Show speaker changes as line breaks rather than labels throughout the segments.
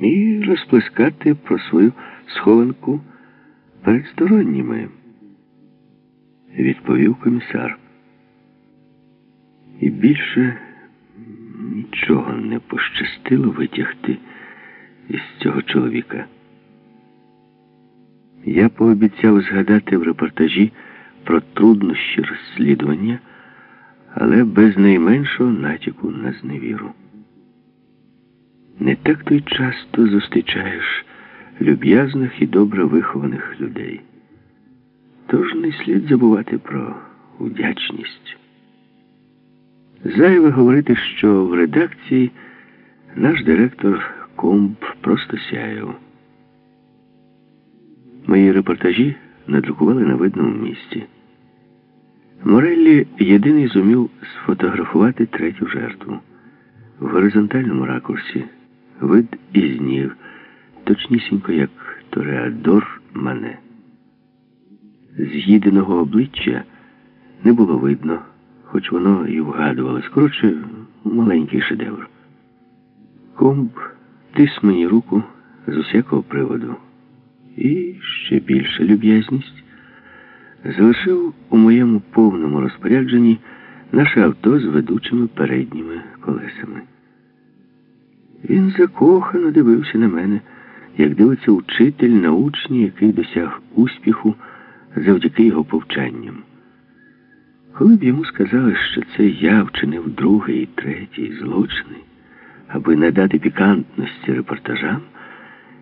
і розплескати про свою схованку перед сторонніми, відповів комісар. І більше нічого не пощастило витягти із цього чоловіка. Я пообіцяв згадати в репортажі про труднощі розслідування, але без найменшого натяку на зневіру. Так то й часто зустрічаєш люб'язних і добре вихованих людей. Тож не слід забувати про вдячність. Зайве говорити, що в редакції наш директор Комб просто сяяв. Мої репортажі надрукували на видному місці. Мореллі єдиний зумів сфотографувати третю жертву в горизонтальному ракурсі, вид із ніг, точнісінько як Тореадор Мане. З'їденого обличчя не було видно, хоч воно і вгадувалось. Коротше, маленький шедевр. Комб тис мені руку з усякого приводу. І ще більша люб'язність залишив у моєму повному розпорядженні наше авто з ведучими передніми колесами. Він закохано дивився на мене, як дивиться учитель на учні, який досяг успіху завдяки його повчанням. Коли б йому сказали, що це я вчинив другий і третій злочини, аби надати пікантності репортажам,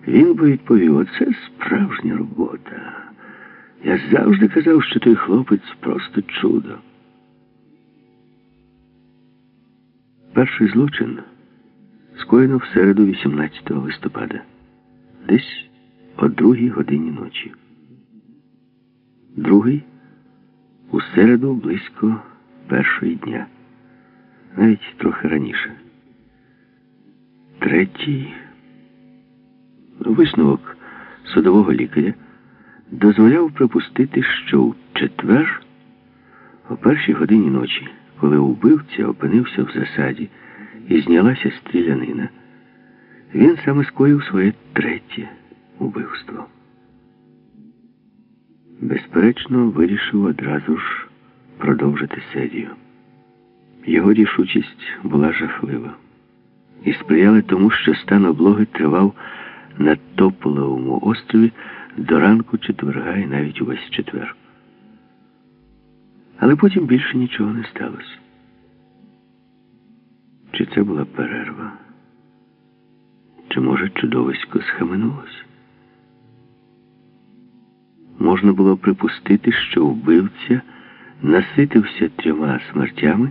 він би відповів, оце справжня робота. Я завжди казав, що той хлопець просто чудо. Перший злочин скоєно в середу 18 листопада, десь о другій годині ночі. Другий у середу близько першої дня, навіть трохи раніше. Третій висновок судового лікаря дозволяв припустити, що у четвер, о першій годині ночі, коли убивця опинився в засаді і знялася стрілянина, він саме скоїв своє третє убивство. Безперечно, вирішив одразу ж продовжити серію. Його рішучість була жахлива і сприяли тому, що стан облоги тривав на Тополовому острові до ранку четверга і навіть увесь четвер. Але потім більше нічого не сталося. Чи це була перерва? Чи, може, чудовисько схаменулось? Можна було припустити, що вбивця наситився трьома смертями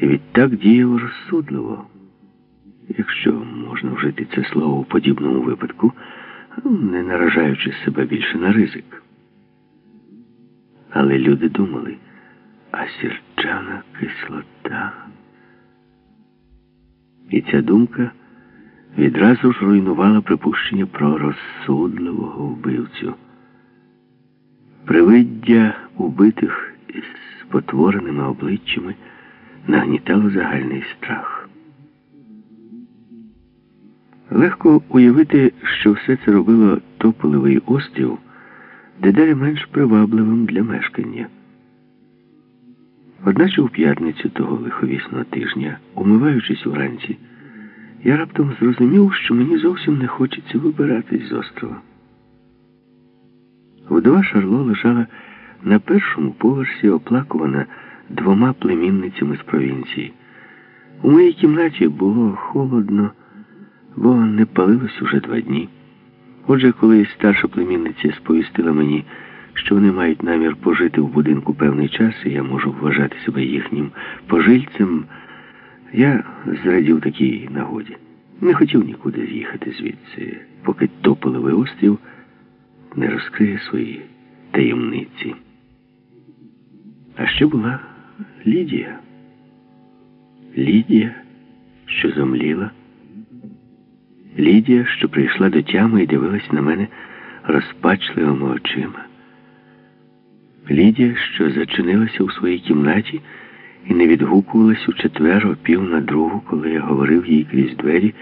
і відтак діяв розсудливо. Якщо можна вжити це слово у подібному випадку, не наражаючи себе більше на ризик. Але люди думали, а сірчана кислота. І ця думка відразу ж руйнувала припущення про розсудливого вбивцю. Привиддя убитих із спотвореними обличчями нагнітало загальний страх. Легко уявити, що все це робило тополевий острів дедалі менш привабливим для мешкання. Одначе у п'ятницю того лиховісного тижня, умиваючись уранці, я раптом зрозумів, що мені зовсім не хочеться вибиратись з острова. Вдова Шарло лежала на першому поверсі, оплакувана двома племінницями з провінції. У моїй кімнаті було холодно бо не палилось уже два дні. Отже, коли старша племінниця сповістила мені, що вони мають намір пожити в будинку певний час, і я можу вважати себе їхнім пожильцем, я зрадів такій нагоді. Не хотів нікуди з'їхати звідси, поки тополевий острів не розкриє свої таємниці. А ще була Лідія. Лідія, що зомліла. Лідія, що прийшла до тями і дивилась на мене розпачливими очима. Лідія, що зачинилася у своїй кімнаті і не відгукувалась у четвер о пів на другу, коли я говорив їй крізь двері,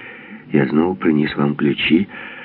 я знову приніс вам ключі.